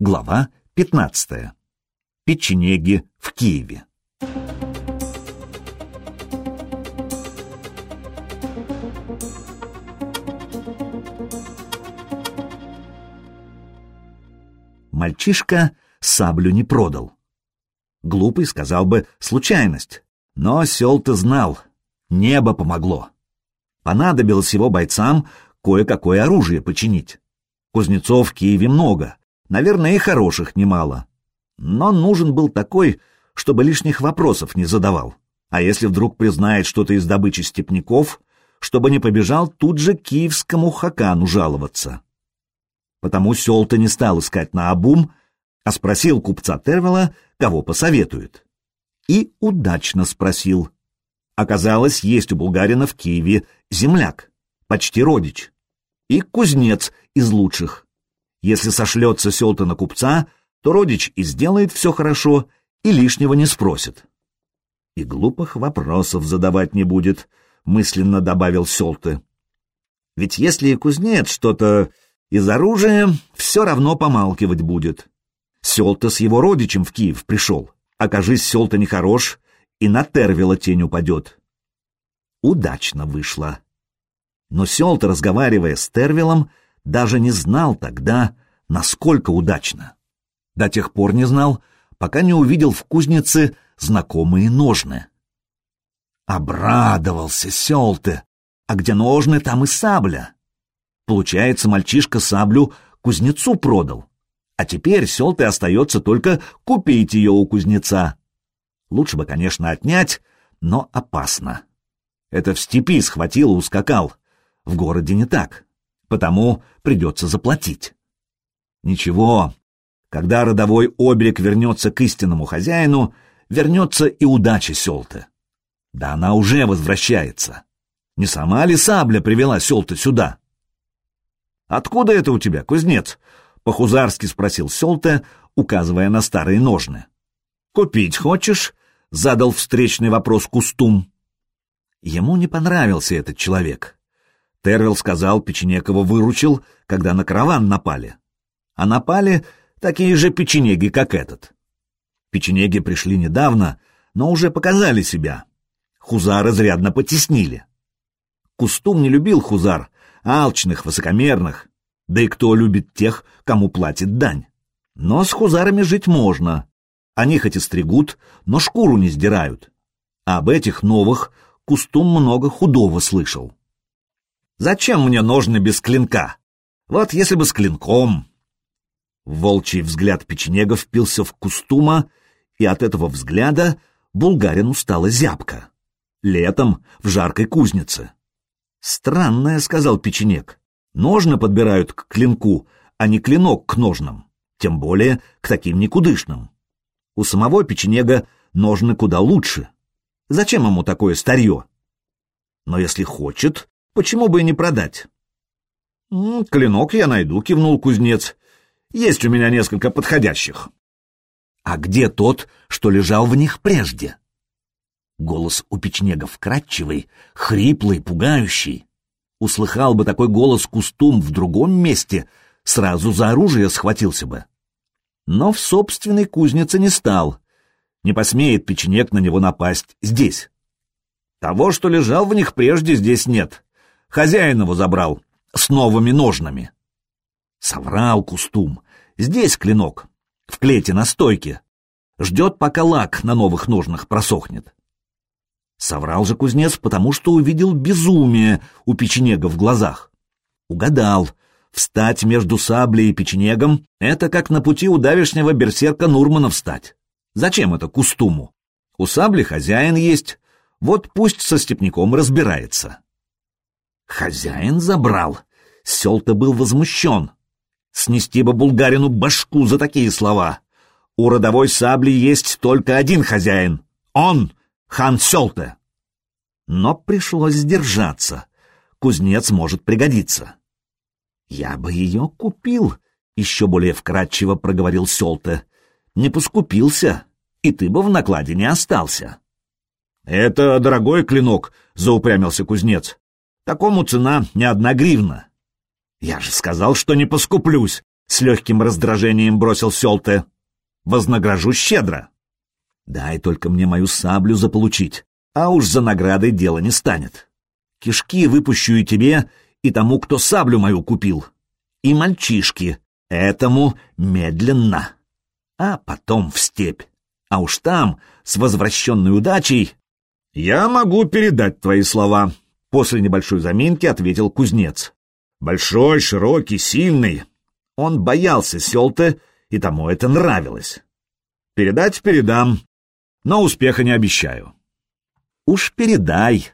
Глава 15. Печенеги в Киеве. Мальчишка саблю не продал. Глупый сказал бы случайность, но Сел-то знал, небо помогло. Понадобилось его бойцам кое-какое оружие починить. Кузнецов в Киеве много, наверное, и хороших немало. Но нужен был такой, чтобы лишних вопросов не задавал. А если вдруг признает что-то из добычи степняков, чтобы не побежал тут же киевскому хакану жаловаться. Потому Сёлта не стал искать на обум, а спросил купца Тервела, кого посоветует. И удачно спросил. Оказалось, есть у булгарина в Киеве земляк, почти родич, и кузнец из лучших. Если сошлется Селта на купца, то родич и сделает все хорошо, и лишнего не спросит. И глупых вопросов задавать не будет, мысленно добавил Селты. Ведь если и кузнец что-то из оружия, все равно помалкивать будет. Селта с его родичем в Киев пришел. Окажись, Селта нехорош, и на Тервела тень упадет. Удачно вышло. Но Селта, разговаривая с Тервелом, даже не знал тогда, насколько удачно. До тех пор не знал, пока не увидел в кузнице знакомые ножны. Обрадовался Селте, а где ножны, там и сабля. Получается, мальчишка саблю кузнецу продал, а теперь Селте остается только купить ее у кузнеца. Лучше бы, конечно, отнять, но опасно. Это в степи схватил и ускакал. В городе не так потому придется заплатить. Ничего, когда родовой оберег вернется к истинному хозяину, вернется и удача Селты. Да она уже возвращается. Не сама ли сабля привела Селты сюда? «Откуда это у тебя, кузнец?» — по-хузарски спросил Селта, указывая на старые ножны. «Купить хочешь?» — задал встречный вопрос Кустум. Ему не понравился этот человек. Тервилл сказал, Печенекова выручил, когда на караван напали. А напали такие же печенеги, как этот. Печенеги пришли недавно, но уже показали себя. Хузар изрядно потеснили. Кустум не любил хузар, алчных, высокомерных. Да и кто любит тех, кому платит дань? Но с хузарами жить можно. Они хоть и стригут, но шкуру не сдирают. А об этих новых Кустум много худого слышал. Зачем мне ножны без клинка? Вот если бы с клинком. Волчий взгляд печенега впился в кустума, и от этого взгляда булгарину стало зябко. Летом в жаркой кузнице. «Странное», — сказал печенег. «Ножны подбирают к клинку, а не клинок к ножнам, тем более к таким никудышным. У самого печенега ножны куда лучше. Зачем ему такое старье? Но если хочет, Почему бы и не продать? «Клинок я найду», — кивнул кузнец. «Есть у меня несколько подходящих». «А где тот, что лежал в них прежде?» Голос у печнега вкрадчивый, хриплый, пугающий. Услыхал бы такой голос кустум в другом месте, сразу за оружие схватился бы. Но в собственной кузнице не стал. Не посмеет печенек на него напасть здесь. Того, что лежал в них прежде, здесь нет. Хозяин его забрал с новыми ножнами. Соврал Кустум. Здесь клинок, в клете на стойке. Ждет, пока лак на новых ножнах просохнет. Соврал же кузнец, потому что увидел безумие у печенега в глазах. Угадал. Встать между саблей и печенегом — это как на пути у давешнего берсерка Нурмана встать. Зачем это Кустуму? У сабли хозяин есть, вот пусть со степняком разбирается. Хозяин забрал. Сел-то был возмущен. Снести бы булгарину башку за такие слова. У родовой сабли есть только один хозяин. Он — хан Селте. Но пришлось сдержаться. Кузнец может пригодиться. «Я бы ее купил», — еще более вкратчиво проговорил Селте. «Не поскупился, и ты бы в накладе не остался». «Это дорогой клинок», — заупрямился кузнец. Такому цена не одна гривна. Я же сказал, что не поскуплюсь, С легким раздражением бросил Селте. Вознагражу щедро. Дай только мне мою саблю заполучить, а уж за наградой дело не станет. Кишки выпущу и тебе, и тому, кто саблю мою купил. И мальчишки. Этому медленно. А потом в степь. А уж там, с возвращенной удачей... Я могу передать твои слова. После небольшой заминки ответил кузнец. Большой, широкий, сильный. Он боялся Селте, и тому это нравилось. Передать передам, но успеха не обещаю. Уж передай,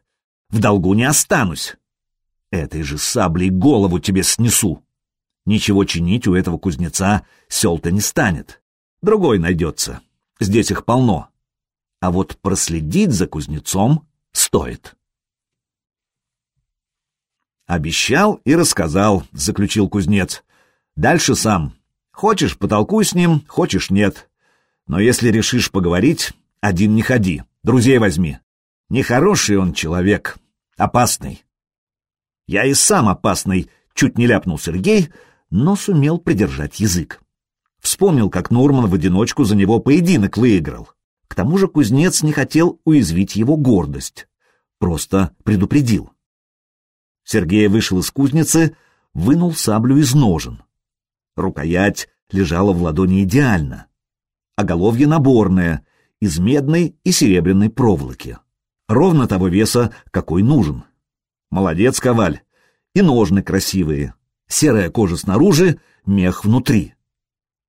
в долгу не останусь. Этой же саблей голову тебе снесу. Ничего чинить у этого кузнеца Селта не станет. Другой найдется. Здесь их полно. А вот проследить за кузнецом стоит. Обещал и рассказал, заключил кузнец. Дальше сам. Хочешь, потолкуй с ним, хочешь, нет. Но если решишь поговорить, один не ходи, друзей возьми. Нехороший он человек, опасный. Я и сам опасный, чуть не ляпнул Сергей, но сумел придержать язык. Вспомнил, как Нурман в одиночку за него поединок выиграл. К тому же кузнец не хотел уязвить его гордость. Просто предупредил. Сергей вышел из кузницы, вынул саблю из ножен. Рукоять лежала в ладони идеально. Оголовье наборное, из медной и серебряной проволоки. Ровно того веса, какой нужен. Молодец, коваль. И ножны красивые. Серая кожа снаружи, мех внутри.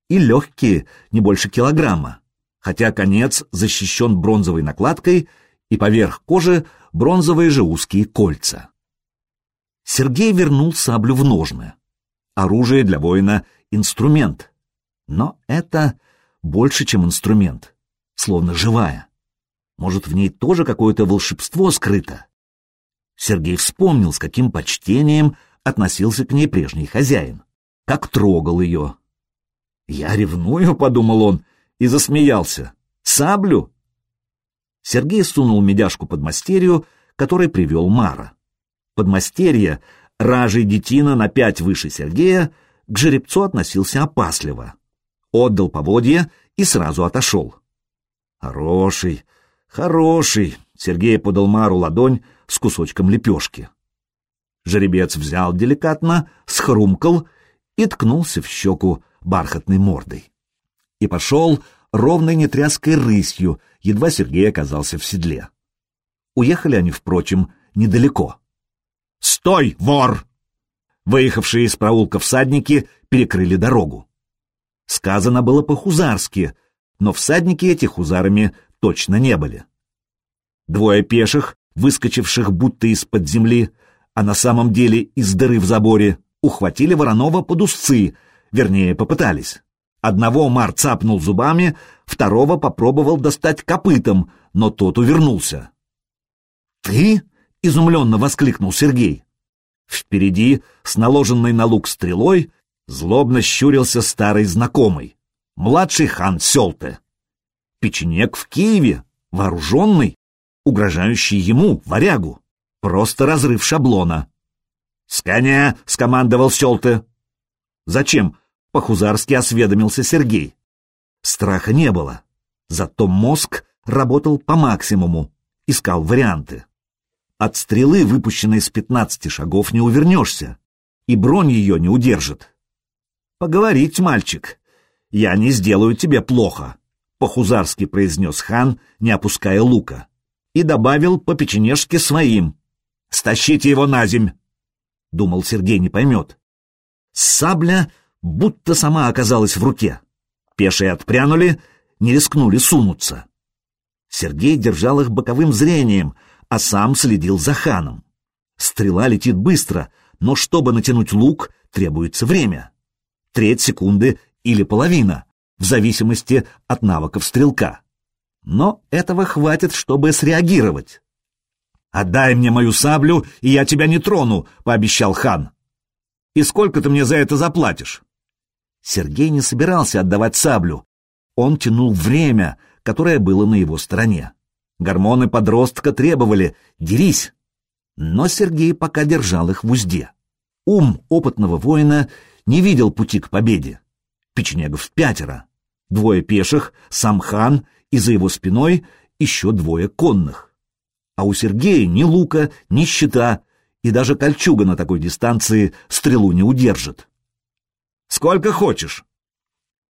И легкие, не больше килограмма. Хотя конец защищен бронзовой накладкой, и поверх кожи бронзовые же узкие кольца. Сергей вернул саблю в ножны. Оружие для воина — инструмент. Но это больше, чем инструмент, словно живая. Может, в ней тоже какое-то волшебство скрыто? Сергей вспомнил, с каким почтением относился к ней прежний хозяин, как трогал ее. «Я ревную», — подумал он, и засмеялся. «Саблю?» Сергей сунул медяшку под мастерью, который привел Мара. Подмастерье, ражей детина на пять выше Сергея, к жеребцу относился опасливо. Отдал поводья и сразу отошел. «Хороший, хороший!» — Сергей подал Мару ладонь с кусочком лепешки. Жеребец взял деликатно, схрумкал и ткнулся в щеку бархатной мордой. И пошел ровной нетряской рысью, едва Сергей оказался в седле. Уехали они, впрочем, недалеко. «Стой, вор!» Выехавшие из проулка всадники перекрыли дорогу. Сказано было по-хузарски, но всадники эти хузарами точно не были. Двое пеших, выскочивших будто из-под земли, а на самом деле из дыры в заборе, ухватили Воронова под узцы, вернее, попытались. Одного Мар цапнул зубами, второго попробовал достать копытом, но тот увернулся. «Ты?» — изумленно воскликнул Сергей. Впереди, с наложенной на лук стрелой, злобно щурился старый знакомый, младший хан Селте. Печенек в Киеве, вооруженный, угрожающий ему, варягу. Просто разрыв шаблона. «С коня!» — скомандовал Селте. «Зачем?» — по-хузарски осведомился Сергей. Страха не было, зато мозг работал по максимуму, искал варианты. От стрелы, выпущенной с пятнадцати шагов, не увернешься, и бронь ее не удержит. «Поговорить, мальчик, я не сделаю тебе плохо», — по-хузарски произнес хан, не опуская лука, и добавил по печенежски своим. «Стащите его на земь!» Думал, Сергей не поймет. Сабля будто сама оказалась в руке. Пешие отпрянули, не рискнули сунуться. Сергей держал их боковым зрением, а сам следил за ханом. Стрела летит быстро, но чтобы натянуть лук, требуется время. Треть секунды или половина, в зависимости от навыков стрелка. Но этого хватит, чтобы среагировать. «Отдай мне мою саблю, и я тебя не трону», — пообещал хан. «И сколько ты мне за это заплатишь?» Сергей не собирался отдавать саблю. Он тянул время, которое было на его стороне. Гормоны подростка требовали «дерись». Но Сергей пока держал их в узде. Ум опытного воина не видел пути к победе. Печенегов пятеро. Двое пеших, сам хан, и за его спиной еще двое конных. А у Сергея ни лука, ни щита, и даже кольчуга на такой дистанции стрелу не удержит. «Сколько хочешь?»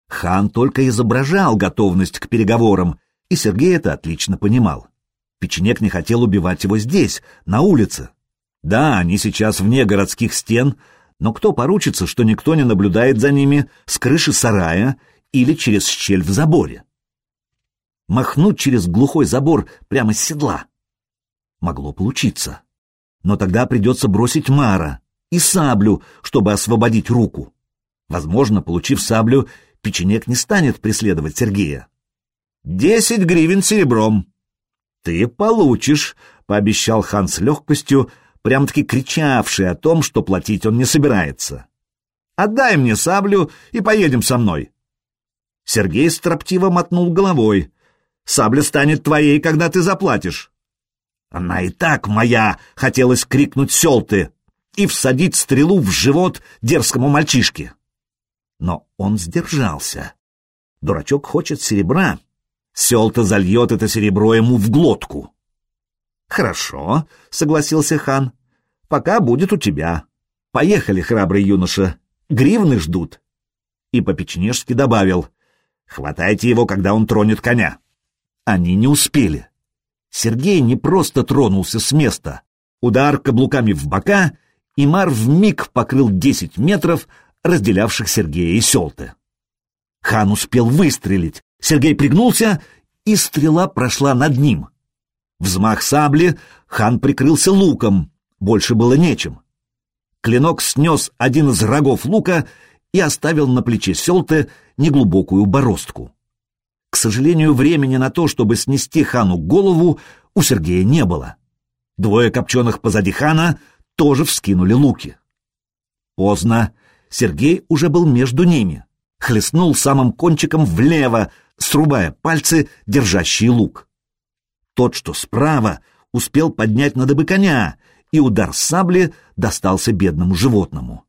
Хан только изображал готовность к переговорам, и Сергей это отлично понимал. Печенек не хотел убивать его здесь, на улице. Да, они сейчас вне городских стен, но кто поручится, что никто не наблюдает за ними с крыши сарая или через щель в заборе? Махнуть через глухой забор прямо с седла? Могло получиться. Но тогда придется бросить Мара и саблю, чтобы освободить руку. Возможно, получив саблю, печенек не станет преследовать Сергея. «Десять гривен серебром». «Ты получишь», — пообещал хан с легкостью, прям-таки кричавший о том, что платить он не собирается. «Отдай мне саблю и поедем со мной». Сергей строптиво мотнул головой. «Сабля станет твоей, когда ты заплатишь». «Она и так моя!» — хотелось крикнуть Селты и всадить стрелу в живот дерзкому мальчишке. Но он сдержался. Дурачок хочет серебра. Селта зальет это серебро ему в глотку. «Хорошо», — согласился хан. «Пока будет у тебя. Поехали, храбрый юноша. Гривны ждут». И по-печенежски добавил. «Хватайте его, когда он тронет коня». Они не успели. Сергей не просто тронулся с места. Удар каблуками в бока, и Мар вмиг покрыл десять метров, разделявших Сергея и Селты. Хан успел выстрелить. Сергей пригнулся, и стрела прошла над ним. Взмах сабли, хан прикрылся луком, больше было нечем. Клинок снес один из рогов лука и оставил на плече Селты неглубокую бороздку. К сожалению, времени на то, чтобы снести хану голову, у Сергея не было. Двое копченых позади хана тоже вскинули луки. Поздно. Сергей уже был между ними. Хлестнул самым кончиком влево, срубая пальцы, держащие лук. Тот, что справа, успел поднять на дыбы коня, и удар сабли достался бедному животному.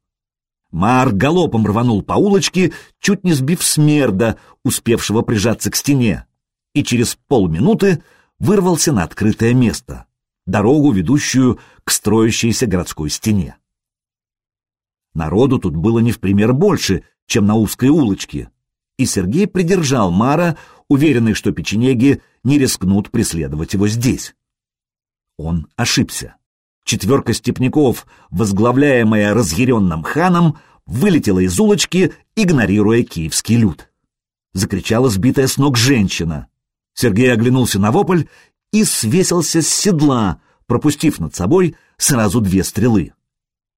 Мар галопом рванул по улочке, чуть не сбив смерда, успевшего прижаться к стене, и через полминуты вырвался на открытое место, дорогу, ведущую к строящейся городской стене. Народу тут было не в пример больше, чем на узкой улочке, и Сергей придержал Мара, уверенный, что печенеги не рискнут преследовать его здесь. Он ошибся. Четверка степняков, возглавляемая разъяренным ханом, вылетела из улочки, игнорируя киевский люд. Закричала сбитая с ног женщина. Сергей оглянулся на вопль и свесился с седла, пропустив над собой сразу две стрелы.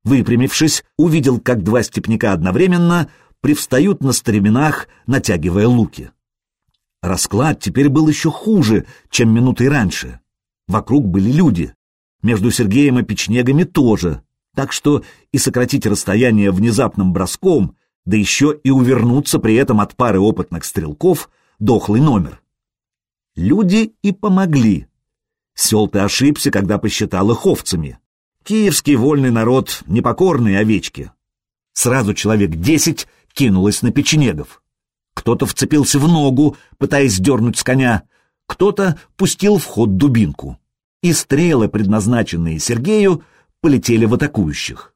Выпрямившись, увидел, как два степняка одновременно привстают на стременах, натягивая луки. Расклад теперь был еще хуже, чем минутой раньше. Вокруг были люди. Между Сергеем и печнегами тоже. Так что и сократить расстояние внезапным броском, да еще и увернуться при этом от пары опытных стрелков — дохлый номер. Люди и помогли. Сел-то ошибся, когда посчитал их овцами. Киевский вольный народ — непокорные овечки. Сразу человек десять кинулось на печенегов. Кто-то вцепился в ногу, пытаясь дернуть с коня, кто-то пустил в ход дубинку. И стрелы, предназначенные Сергею, полетели в атакующих.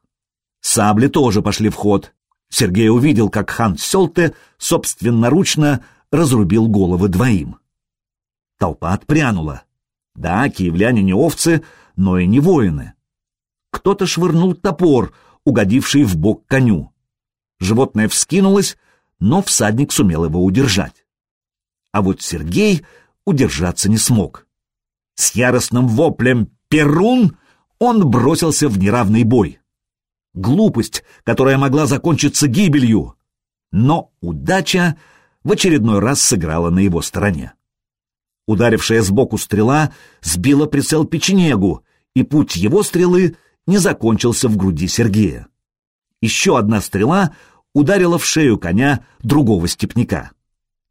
Сабли тоже пошли в ход. Сергей увидел, как хан Селте собственноручно разрубил головы двоим. Толпа отпрянула. Да, киевляне не овцы, но и не воины. Кто-то швырнул топор, угодивший в бок коню. Животное вскинулось, но всадник сумел его удержать. А вот Сергей удержаться не смог. С яростным воплем «Перун!» он бросился в неравный бой. Глупость, которая могла закончиться гибелью. Но удача в очередной раз сыграла на его стороне. Ударившая сбоку стрела сбила прицел печенегу, и путь его стрелы не закончился в груди Сергея. Еще одна стрела ударила в шею коня другого степняка.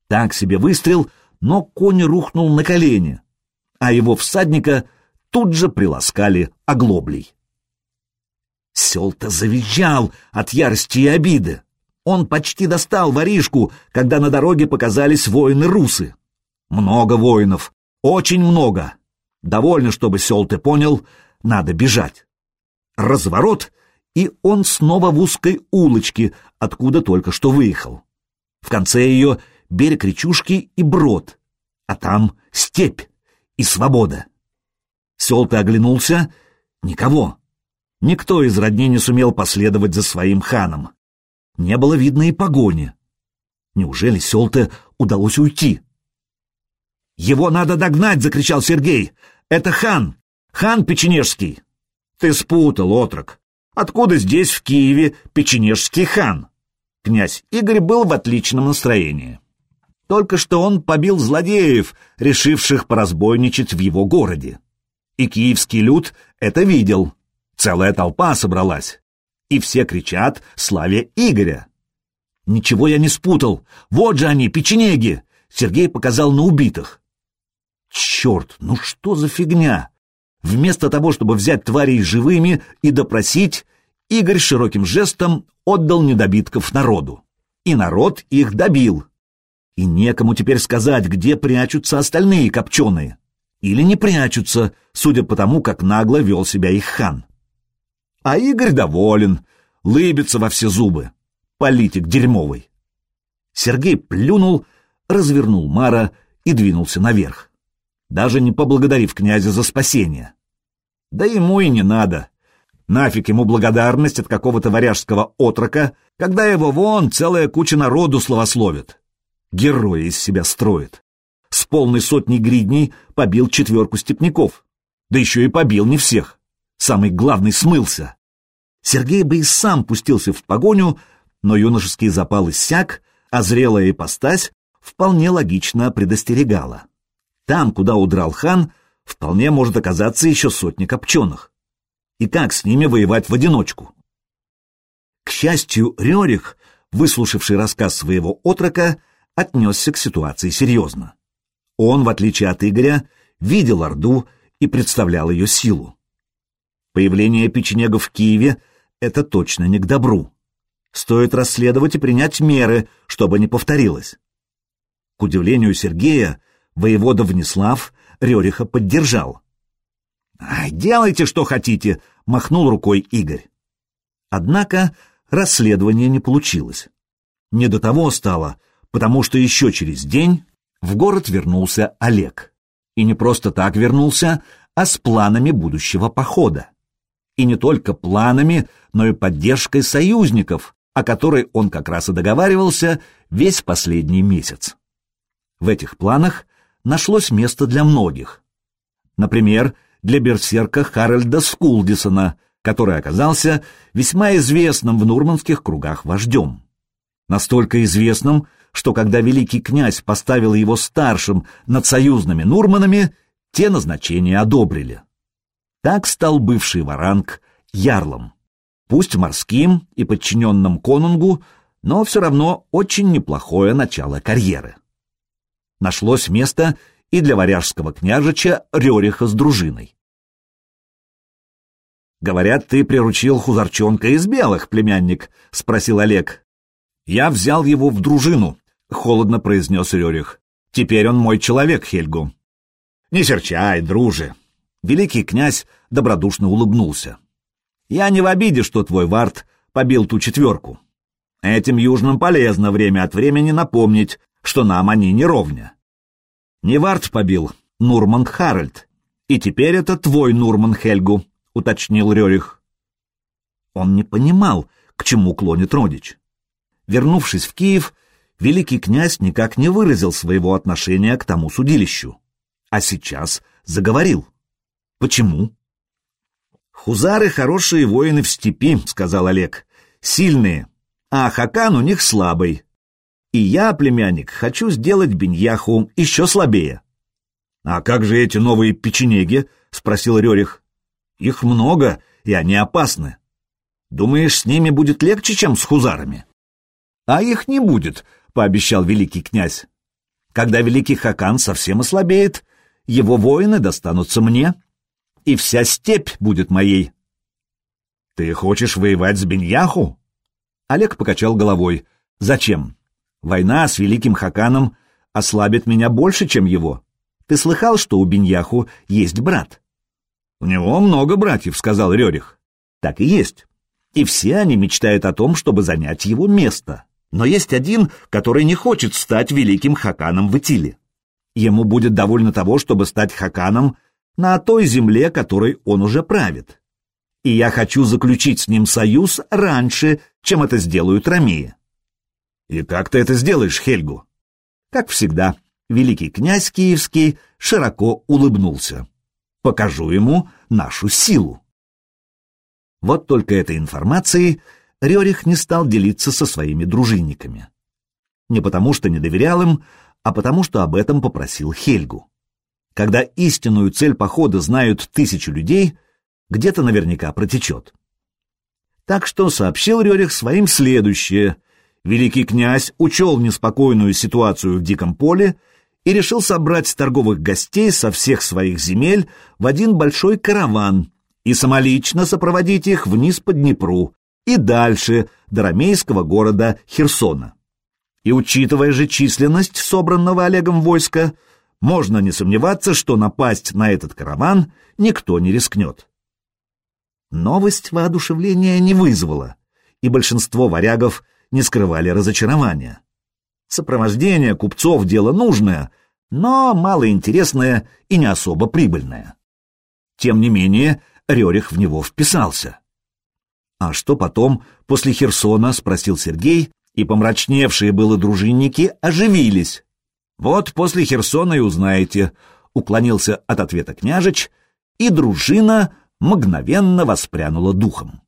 Так себе выстрел, но конь рухнул на колени, а его всадника тут же приласкали оглоблей. Сел-то завизжал от ярости и обиды. Он почти достал воришку, когда на дороге показались воины-русы. Много воинов, очень много. Довольно, чтобы Селты понял, надо бежать. Разворот, и он снова в узкой улочке, откуда только что выехал. В конце ее берег речушки и брод, а там степь и свобода. Селты оглянулся — никого. Никто из родни не сумел последовать за своим ханом. Не было видно и погони. Неужели Селте удалось уйти? «Его надо догнать!» — закричал Сергей. «Это хан! Хан Печенежский!» «Ты спутал, отрок! Откуда здесь, в Киеве, Печенежский хан?» Князь Игорь был в отличном настроении. Только что он побил злодеев, решивших поразбойничать в его городе. И киевский люд это видел. Целая толпа собралась. И все кричат «Славе Игоря!» «Ничего я не спутал! Вот же они, печенеги!» Сергей показал на убитых. «Черт, ну что за фигня!» Вместо того, чтобы взять тварей живыми и допросить, Игорь широким жестом отдал недобитков народу. И народ их добил. И некому теперь сказать, где прячутся остальные копченые. Или не прячутся, судя по тому, как нагло вел себя их хан. А Игорь доволен, лыбится во все зубы. Политик дерьмовый. Сергей плюнул, развернул Мара и двинулся наверх, даже не поблагодарив князя за спасение. Да ему и не надо. Нафиг ему благодарность от какого-то варяжского отрока, когда его вон целая куча народу словословит. Героя из себя строит. С полной сотней гридней побил четверку степняков. Да еще и побил не всех самый главный смылся. Сергей бы и сам пустился в погоню, но юношеский запал иссяк, а зрелая ипостась вполне логично предостерегала. Там, куда удрал хан, вполне может оказаться еще сотня копченых. И как с ними воевать в одиночку? К счастью, Рерих, выслушавший рассказ своего отрока, отнесся к ситуации серьезно. Он, в отличие от Игоря, видел Орду и представлял ее силу. Появление печенегов в Киеве — это точно не к добру. Стоит расследовать и принять меры, чтобы не повторилось. К удивлению Сергея, воевода Внеслав Рериха поддержал. «Ай, делайте, что хотите!» — махнул рукой Игорь. Однако расследование не получилось. Не до того стало, потому что еще через день в город вернулся Олег. И не просто так вернулся, а с планами будущего похода и не только планами, но и поддержкой союзников, о которой он как раз и договаривался весь последний месяц. В этих планах нашлось место для многих. Например, для берсерка Харальда Скулдисона, который оказался весьма известным в нурманских кругах вождем. Настолько известным, что когда великий князь поставил его старшим над союзными нурманами, те назначения одобрили. Так стал бывший варанг ярлом. Пусть морским и подчиненным конунгу, но все равно очень неплохое начало карьеры. Нашлось место и для варяжского княжича Рериха с дружиной. «Говорят, ты приручил хузарчонка из белых, племянник?» — спросил Олег. «Я взял его в дружину», — холодно произнес Рерих. «Теперь он мой человек, Хельгу». «Не серчай, друже», Великий князь добродушно улыбнулся. «Я не в обиде, что твой Варт побил ту четверку. Этим южным полезно время от времени напомнить, что нам они не ровня. Не Варт побил, Нурман Харальд. И теперь это твой Нурман Хельгу», — уточнил Рерих. Он не понимал, к чему клонит родич. Вернувшись в Киев, великий князь никак не выразил своего отношения к тому судилищу. А сейчас заговорил. Почему? Хузары хорошие воины в степи, сказал Олег. Сильные, а Хакан у них слабый. И я, племянник, хочу сделать Беньяху еще слабее. А как же эти новые печенеги? спросил Рерих. Их много, и они опасны. Думаешь, с ними будет легче, чем с хузарами? А их не будет, пообещал великий князь. Когда великий Хакан совсем ослабеет, его воины достанутся мне, и вся степь будет моей. Ты хочешь воевать с Беньяху? Олег покачал головой. Зачем? Война с великим Хаканом ослабит меня больше, чем его. Ты слыхал, что у Беньяху есть брат? У него много братьев, сказал Рерих. Так и есть. И все они мечтают о том, чтобы занять его место. Но есть один, который не хочет стать великим Хаканом в Итиле. Ему будет довольно того, чтобы стать Хаканом на той земле, которой он уже правит. И я хочу заключить с ним союз раньше, чем это сделают ромеи. И как ты это сделаешь, Хельгу? Как всегда, великий князь киевский широко улыбнулся. Покажу ему нашу силу. Вот только этой информацией Рерих не стал делиться со своими дружинниками. Не потому, что не доверял им, а потому, что об этом попросил Хельгу. Когда истинную цель похода знают тысячи людей, где-то наверняка протечет. Так что сообщил Рерих своим следующее. Великий князь учел неспокойную ситуацию в Диком поле и решил собрать торговых гостей со всех своих земель в один большой караван и самолично сопроводить их вниз по Днепру и дальше до ромейского города Херсона. И учитывая же численность собранного Олегом войска, можно не сомневаться, что напасть на этот караван никто не рискнет. Новость воодушевления не вызвала, и большинство варягов не скрывали разочарования. Сопровождение купцов — дело нужное, но малоинтересное и не особо прибыльное. Тем не менее, Рерих в него вписался. «А что потом, после Херсона?» — спросил Сергей, и помрачневшие было дружинники оживились. «Вот после Херсона и узнаете», — уклонился от ответа княжич, и дружина мгновенно воспрянула духом.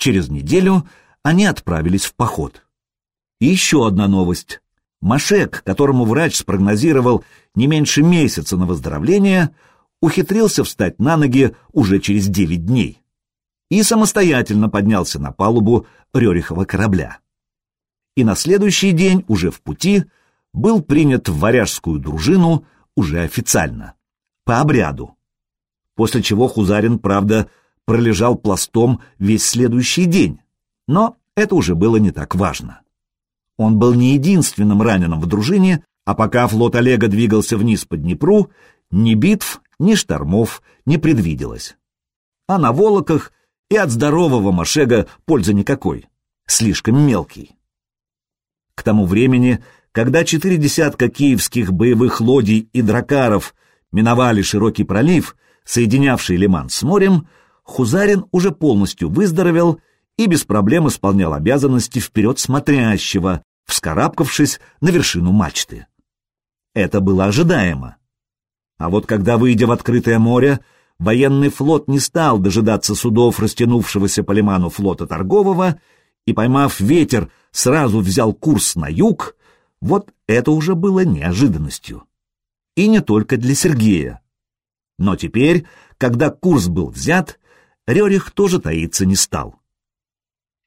Через неделю они отправились в поход. И еще одна новость. Машек, которому врач спрогнозировал не меньше месяца на выздоровление, ухитрился встать на ноги уже через девять дней и самостоятельно поднялся на палубу Рерихова корабля. И на следующий день, уже в пути, был принят в варяжскую дружину уже официально, по обряду. После чего Хузарин, правда, пролежал пластом весь следующий день, но это уже было не так важно. Он был не единственным раненым в дружине, а пока флот Олега двигался вниз по Днепру, ни битв, ни штормов не предвиделось. А на Волоках и от здорового Машега пользы никакой, слишком мелкий. К тому времени, когда четыре десятка киевских боевых лодий и дракаров миновали широкий пролив, соединявший Лиман с морем, Хузарин уже полностью выздоровел и без проблем исполнял обязанности вперед смотрящего, вскарабкавшись на вершину мачты. Это было ожидаемо. А вот когда, выйдя в открытое море, военный флот не стал дожидаться судов растянувшегося по лиману флота торгового и, поймав ветер, сразу взял курс на юг, вот это уже было неожиданностью. И не только для Сергея. Но теперь, когда курс был взят, Рерих тоже таиться не стал.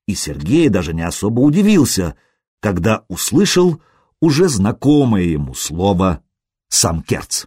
И Сергей даже не особо удивился, когда услышал уже знакомое ему слово «Самкерц».